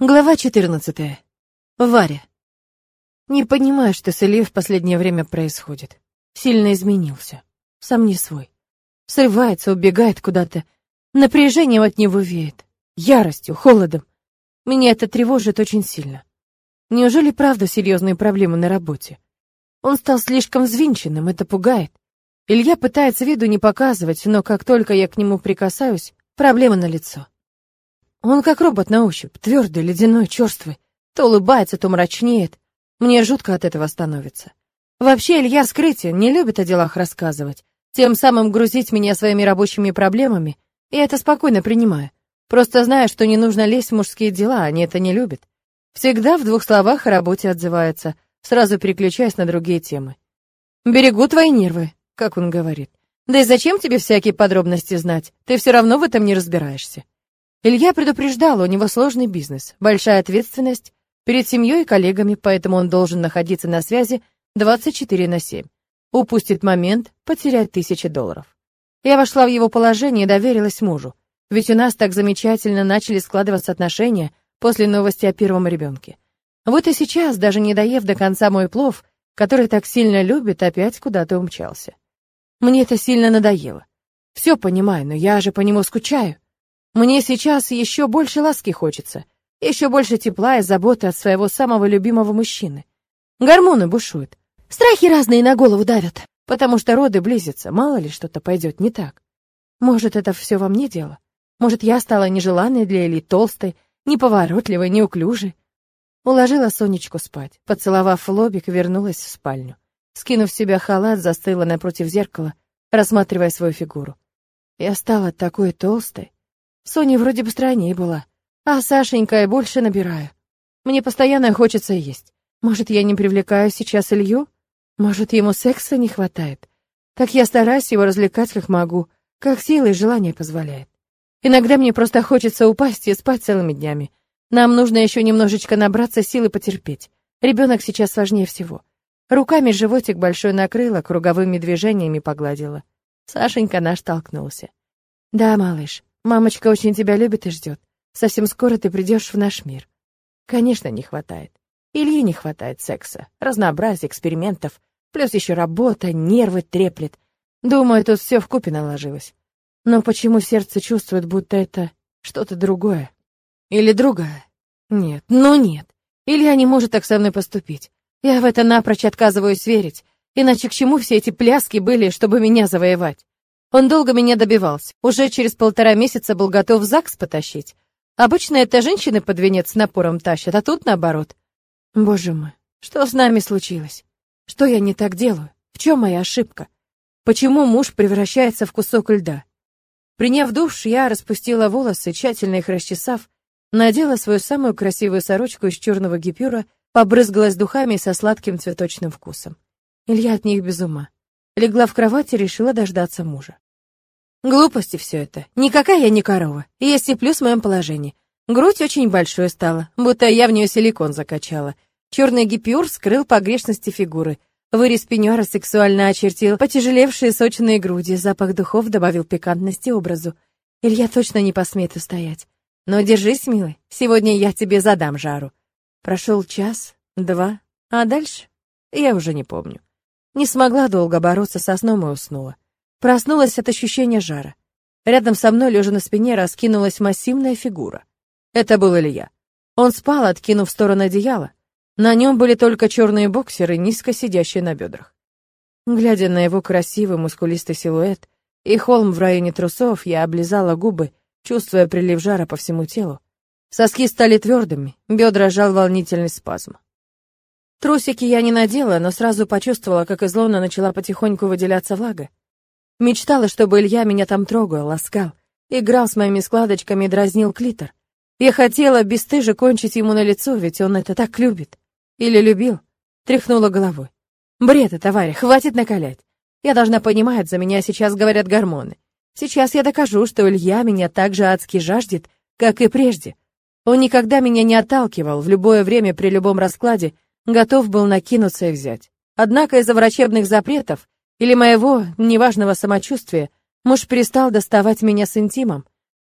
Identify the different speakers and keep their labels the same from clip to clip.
Speaker 1: Глава 14. Варя. Не понимаю, что с Ильей в последнее время происходит. Сильно изменился. Сам не свой. Срывается, убегает куда-то. Напряжением от него веет. Яростью, холодом. Меня это тревожит очень сильно. Неужели правда серьезные проблемы на работе? Он стал слишком взвинченным, это пугает. Илья пытается виду не показывать, но как только я к нему прикасаюсь, проблема на лицо. Он как робот на ощупь, твердый, ледяной, черствый. То улыбается, то мрачнеет. Мне жутко от этого становится. Вообще Илья скрытие, не любит о делах рассказывать, тем самым грузить меня своими рабочими проблемами, и это спокойно принимаю. Просто знаю, что не нужно лезть в мужские дела, они это не любят. Всегда в двух словах о работе отзывается, сразу переключаясь на другие темы. «Берегу твои нервы», как он говорит. «Да и зачем тебе всякие подробности знать? Ты все равно в этом не разбираешься». Илья предупреждал, у него сложный бизнес, большая ответственность перед семьей и коллегами, поэтому он должен находиться на связи 24 на 7. Упустит момент, потерять тысячи долларов. Я вошла в его положение и доверилась мужу, ведь у нас так замечательно начали складываться отношения после новости о первом ребенке. Вот и сейчас, даже не доев до конца мой плов, который так сильно любит, опять куда-то умчался. Мне это сильно надоело. Все понимаю, но я же по нему скучаю. Мне сейчас еще больше ласки хочется, еще больше тепла и заботы от своего самого любимого мужчины. Гормоны бушуют, страхи разные на голову давят, потому что роды близятся, мало ли что-то пойдет не так. Может, это все во мне дело? Может, я стала нежеланной для Эли, толстой, неповоротливой, неуклюжей? Уложила Сонечку спать, поцеловав лобик, вернулась в спальню. Скинув с себя халат, застыла напротив зеркала, рассматривая свою фигуру. Я стала такой толстой, Соня вроде бы стройнее была, а Сашенька я больше набираю. Мне постоянно хочется есть. Может, я не привлекаю сейчас Илью? Может, ему секса не хватает? Так я стараюсь его развлекать как могу, как силы и желание позволяет. Иногда мне просто хочется упасть и спать целыми днями. Нам нужно еще немножечко набраться сил и потерпеть. Ребенок сейчас важнее всего. Руками животик большой накрыла, круговыми движениями погладила. Сашенька наш толкнулся. Да, малыш, Мамочка очень тебя любит и ждет. Совсем скоро ты придешь в наш мир. Конечно, не хватает. Ильи не хватает секса, разнообразия, экспериментов, плюс еще работа, нервы треплет. Думаю, тут все вкупе наложилось. Но почему сердце чувствует, будто это что-то другое? Или другая? Нет, ну нет. Илья не может так со мной поступить. Я в это напрочь отказываюсь верить. Иначе к чему все эти пляски были, чтобы меня завоевать? Он долго меня добивался. Уже через полтора месяца был готов в ЗАГС потащить. Обычно это женщины под венец напором тащат, а тут наоборот. Боже мой, что с нами случилось? Что я не так делаю? В чем моя ошибка? Почему муж превращается в кусок льда? Приняв душ, я распустила волосы, тщательно их расчесав, надела свою самую красивую сорочку из черного гипюра, побрызгалась духами со сладким цветочным вкусом. Илья от них без ума. Легла в кровать и решила дождаться мужа. Глупости все это. Никакая я не корова. Есть и плюс в моем положении. Грудь очень большой стала, будто я в нее силикон закачала. Черный гипюр скрыл погрешности фигуры. Вырез пеньюара сексуально очертил потяжелевшие сочные груди, запах духов добавил пикантности образу. Илья точно не посмеет устоять. Но держись, милый, сегодня я тебе задам жару. Прошел час, два, а дальше я уже не помню. Не смогла долго бороться со сном и уснула. Проснулась от ощущения жара. Рядом со мной, лежа на спине, раскинулась массивная фигура. Это был Илья. Он спал, откинув в сторону одеяла. На нем были только черные боксеры, низко сидящие на бедрах. Глядя на его красивый мускулистый силуэт и холм в районе трусов, я облизала губы, чувствуя прилив жара по всему телу. Соски стали твердыми, бедра жал волнительный спазм. Трусики я не надела, но сразу почувствовала, как из лона начала потихоньку выделяться влага. Мечтала, чтобы Илья меня там трогал, ласкал, играл с моими складочками и дразнил клитор. Я хотела бесстыже кончить ему на лицо, ведь он это так любит. Или любил. Тряхнула головой. Бред это, хватит накалять. Я должна понимать, за меня сейчас говорят гормоны. Сейчас я докажу, что Илья меня так же адски жаждет, как и прежде. Он никогда меня не отталкивал, в любое время при любом раскладе готов был накинуться и взять. Однако из-за врачебных запретов или моего неважного самочувствия, муж перестал доставать меня с интимом.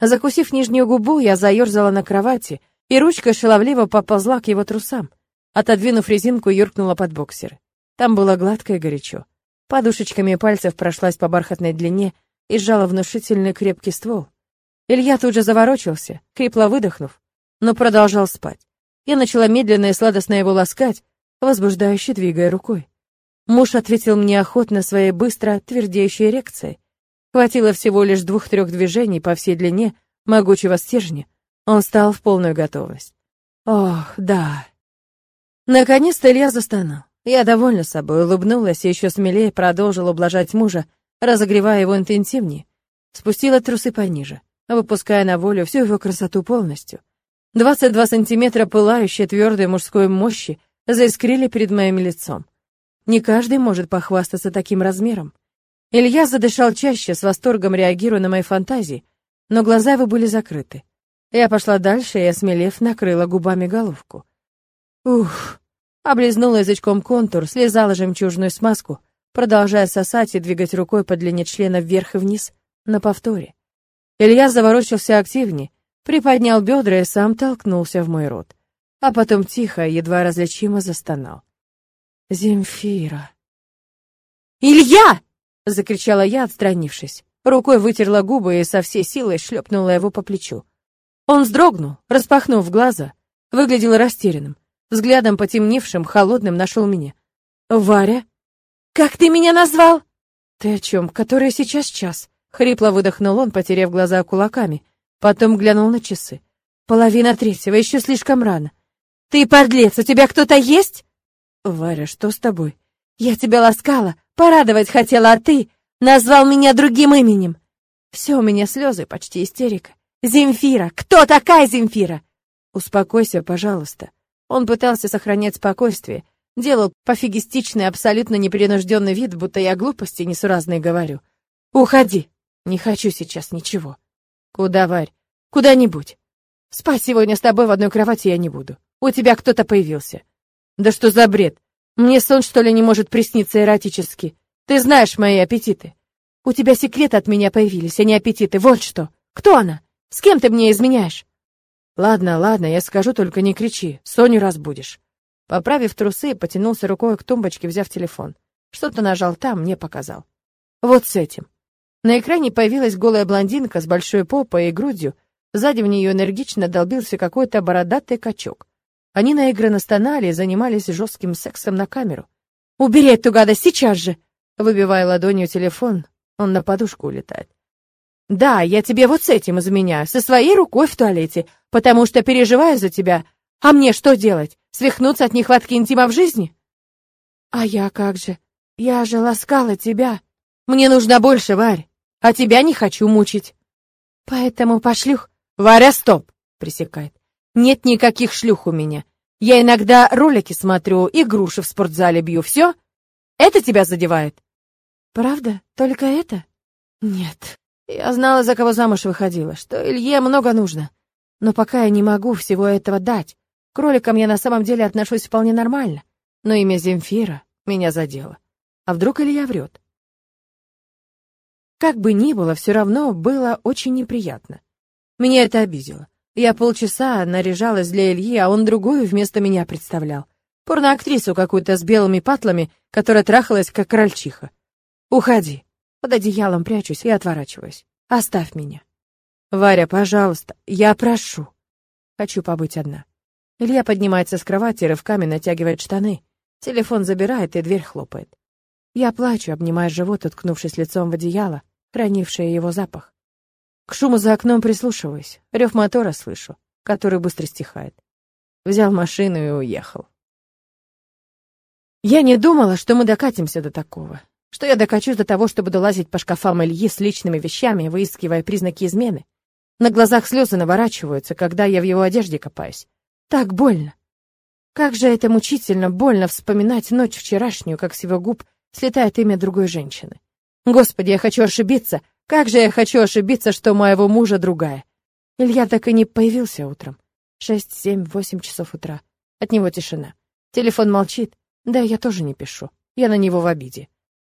Speaker 1: Закусив нижнюю губу, я заерзала на кровати, и ручка шаловливо поползла к его трусам. Отодвинув резинку, юркнула под боксеры. Там было гладко и горячо. Подушечками пальцев прошлась по бархатной длине и сжала внушительный крепкий ствол. Илья тут же заворочился, крипло выдохнув, но продолжал спать. Я начала медленно и сладостно его ласкать, возбуждающе двигая рукой. Муж ответил мне охотно своей быстро твердеющей эрекцией. Хватило всего лишь двух-трех движений по всей длине могучего стержня. Он стал в полную готовность. Ох, да. Наконец-то Илья застонал. Я довольна собой, улыбнулась и еще смелее продолжила ублажать мужа, разогревая его интенсивнее. Спустила трусы пониже, выпуская на волю всю его красоту полностью. Двадцать два сантиметра пылающей твердой мужской мощи заискрили перед моим лицом. Не каждый может похвастаться таким размером. Илья задышал чаще, с восторгом реагируя на мои фантазии, но глаза его были закрыты. Я пошла дальше и, осмелев, накрыла губами головку. Ух! Облизнула язычком контур, слезала жемчужную смазку, продолжая сосать и двигать рукой по длине члена вверх и вниз, на повторе. Илья заворочился активнее, приподнял бедра и сам толкнулся в мой рот. А потом тихо, едва различимо застонал. «Земфира!» «Илья!» — закричала я, отстранившись. Рукой вытерла губы и со всей силой шлепнула его по плечу. Он вздрогнул, распахнув глаза, выглядел растерянным, взглядом потемневшим, холодным нашел меня. «Варя?» «Как ты меня назвал?» «Ты о чем? Который сейчас час?» Хрипло выдохнул он, потеряв глаза кулаками. Потом глянул на часы. «Половина третьего, еще слишком рано». «Ты подлец, у тебя кто-то есть?» «Варя, что с тобой?» «Я тебя ласкала, порадовать хотела, а ты назвал меня другим именем». «Все, у меня слезы, почти истерика». «Земфира! Кто такая Земфира?» «Успокойся, пожалуйста». Он пытался сохранять спокойствие, делал пофигистичный, абсолютно непринужденный вид, будто я глупости несуразные говорю. «Уходи! Не хочу сейчас ничего». «Куда, Варь? Куда-нибудь. Спать сегодня с тобой в одной кровати я не буду. У тебя кто-то появился». «Да что за бред? Мне сон, что ли, не может присниться эротически? Ты знаешь мои аппетиты. У тебя секреты от меня появились, а не аппетиты. Вот что. Кто она? С кем ты мне изменяешь?» «Ладно, ладно, я скажу, только не кричи. Соню разбудишь». Поправив трусы, потянулся рукой к тумбочке, взяв телефон. Что-то нажал там, мне показал. Вот с этим. На экране появилась голая блондинка с большой попой и грудью. Сзади в нее энергично долбился какой-то бородатый качок. Они наигранно стонали и занимались жестким сексом на камеру. «Убери эту гадость сейчас же!» Выбивая ладонью телефон, он на подушку улетает. «Да, я тебе вот с этим изменяю, со своей рукой в туалете, потому что переживаю за тебя. А мне что делать? Свихнуться от нехватки интима в жизни?» «А я как же? Я же ласкала тебя!» «Мне нужно больше, Варь, а тебя не хочу мучить!» «Поэтому пошлюх...» «Варя, стоп!» — пресекает. «Нет никаких шлюх у меня. Я иногда ролики смотрю и груши в спортзале бью. Все? Это тебя задевает? Правда? Только это? Нет. Я знала, за кого замуж выходила, что Илье много нужно. Но пока я не могу всего этого дать. К роликам я на самом деле отношусь вполне нормально. Но имя Земфира меня задело. А вдруг Илья врет? Как бы ни было, все равно было очень неприятно. Меня это обидело. Я полчаса наряжалась для Ильи, а он другую вместо меня представлял. Порноактрису какую-то с белыми патлами, которая трахалась, как крольчиха. «Уходи». Под одеялом прячусь и отворачиваюсь. «Оставь меня». «Варя, пожалуйста, я прошу». Хочу побыть одна. Илья поднимается с кровати, рывками натягивает штаны. Телефон забирает, и дверь хлопает. Я плачу, обнимая живот, уткнувшись лицом в одеяло, хранившее его запах. К шуму за окном прислушиваюсь. Рев мотора слышу, который быстро стихает. Взял машину и уехал. Я не думала, что мы докатимся до такого. Что я докачусь до того, чтобы долазить по шкафам Ильи с личными вещами, выискивая признаки измены. На глазах слезы наворачиваются, когда я в его одежде копаюсь. Так больно. Как же это мучительно больно вспоминать ночь вчерашнюю, как с его губ слетает имя другой женщины. Господи, я хочу ошибиться, как же я хочу ошибиться, что моего мужа другая. Илья так и не появился утром. Шесть, семь, восемь часов утра. От него тишина. Телефон молчит. Да, я тоже не пишу. Я на него в обиде.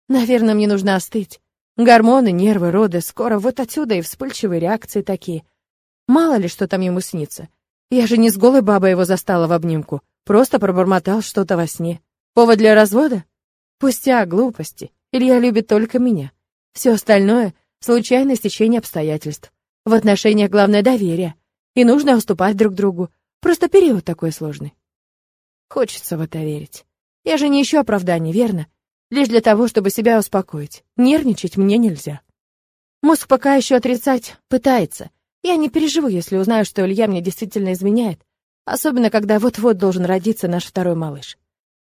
Speaker 1: Наверное, мне нужно остыть. Гормоны, нервы, роды. Скоро вот отсюда и вспыльчивые реакции такие. Мало ли, что там ему снится. Я же не с голой бабой его застала в обнимку, просто пробормотал что-то во сне. Повод для развода? Пустяк, глупости. Илья любит только меня. Все остальное — случайное стечение обстоятельств. В отношениях главное доверие. И нужно уступать друг другу. Просто период такой сложный. Хочется в это верить. Я же не ищу оправданий, верно? Лишь для того, чтобы себя успокоить. Нервничать мне нельзя. Мозг пока еще отрицать пытается. Я не переживу, если узнаю, что Илья мне действительно изменяет. Особенно, когда вот-вот должен родиться наш второй малыш.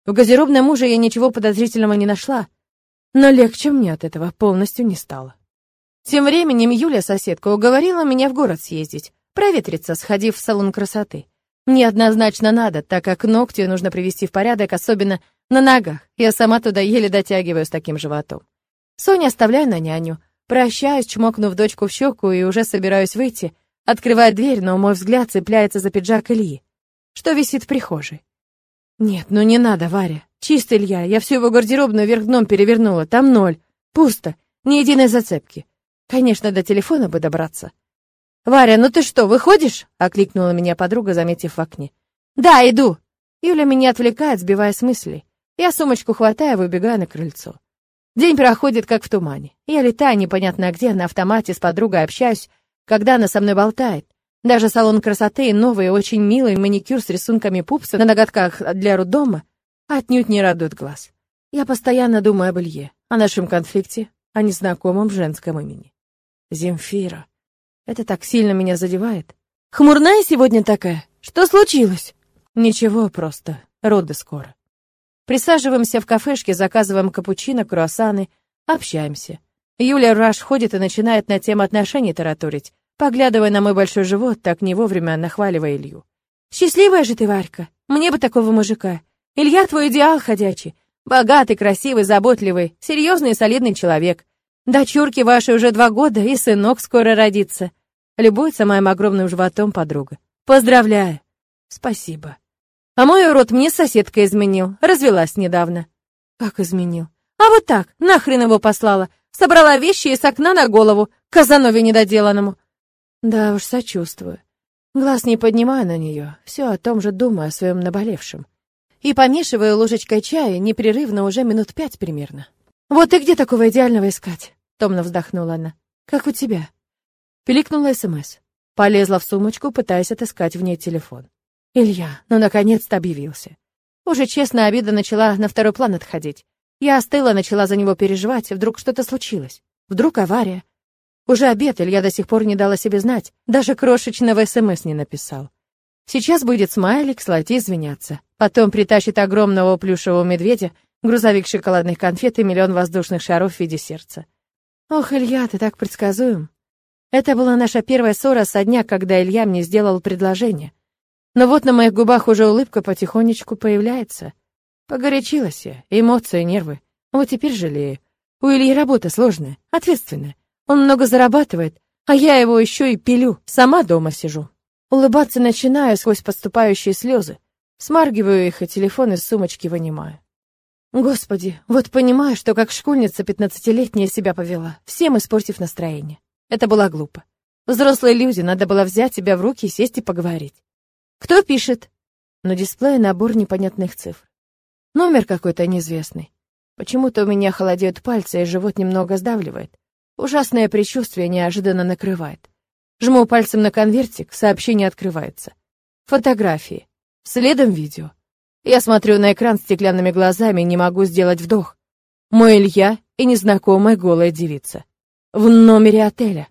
Speaker 1: В газировном муже я ничего подозрительного не нашла. Но легче мне от этого полностью не стало. Тем временем Юля, соседка, уговорила меня в город съездить, проветриться, сходив в салон красоты. Мне однозначно надо, так как ногти нужно привести в порядок, особенно на ногах. Я сама туда еле дотягиваю с таким животом. Соню оставляю на няню. Прощаюсь, чмокнув дочку в щеку и уже собираюсь выйти. Открываю дверь, но мой взгляд цепляется за пиджак Ильи, что висит в прихожей. Нет, ну не надо, Варя. Чист Илья, я всю его гардеробную вверх дном перевернула, там ноль. Пусто, ни единой зацепки. Конечно, до телефона бы добраться. «Варя, ну ты что, выходишь?» — окликнула меня подруга, заметив в окне. «Да, иду!» Юля меня отвлекает, сбивая с мыслей. Я сумочку хватаю, выбегаю на крыльцо. День проходит как в тумане. Я летаю непонятно где, на автомате с подругой общаюсь, когда она со мной болтает. Даже салон красоты и новый, очень милый маникюр с рисунками пупса на ноготках для роддома отнюдь не радует глаз. Я постоянно думаю об Илье, о нашем конфликте, о незнакомом женском имени. Земфира. Это так сильно меня задевает. Хмурная сегодня такая. Что случилось? Ничего, просто. Роды скоро. Присаживаемся в кафешке, заказываем капучино, круассаны, общаемся. Юля Раш ходит и начинает на тему отношений тараторить, поглядывая на мой большой живот, так не вовремя нахваливая Илью. «Счастливая же ты, Варька! Мне бы такого мужика! Илья твой идеал ходячий! Богатый, красивый, заботливый, серьезный и солидный человек. Дочурке вашей уже два года, и сынок скоро родится. Любуется моим огромным животом подруга. Поздравляю. Спасибо. А мой урод мне соседка изменил, развелась недавно. Как изменил? А вот так, нахрен его послала. Собрала вещи и с окна на голову, Казанове недоделанному. Да уж, сочувствую. Глаз не поднимаю на нее, все о том же думаю, о своем наболевшем. И помешиваю ложечкой чая непрерывно уже минут пять примерно. «Вот и где такого идеального искать?» — томно вздохнула она. «Как у тебя?» Пиликнула СМС. Полезла в сумочку, пытаясь отыскать в ней телефон. Илья, ну, наконец-то объявился. Уже честно, обида начала на второй план отходить. Я остыла, начала за него переживать. Вдруг что-то случилось. Вдруг авария. Уже обед, Илья до сих пор не дала себе знать. Даже крошечного СМС не написал. Сейчас будет смайлик, слать извиняться. Потом притащит огромного плюшевого медведя, грузовик шоколадных конфет и миллион воздушных шаров в виде сердца. Ох, Илья, ты так предсказуем. Это была наша первая ссора со дня, когда Илья мне сделал предложение. Но вот на моих губах уже улыбка потихонечку появляется. Погорячилась я, эмоции, нервы. Вот теперь жалею. У Ильи работа сложная, ответственная. Он много зарабатывает, а я его еще и пилю, сама дома сижу. Улыбаться начинаю сквозь подступающие слезы. Смаргиваю их и телефон из сумочки вынимаю. Господи, вот понимаю, что как школьница пятнадцатилетняя себя повела, всем испортив настроение. Это было глупо. Взрослые люди, надо было взять себя в руки сесть и поговорить. Кто пишет? На дисплее набор непонятных цифр. Номер какой-то неизвестный. Почему-то у меня холодеют пальцы, и живот немного сдавливает. Ужасное предчувствие неожиданно накрывает. Жму пальцем на конвертик, сообщение открывается. Фотографии. Следом видео. Я смотрю на экран стеклянными глазами и не могу сделать вдох. Мой Илья и незнакомая голая девица в номере отеля.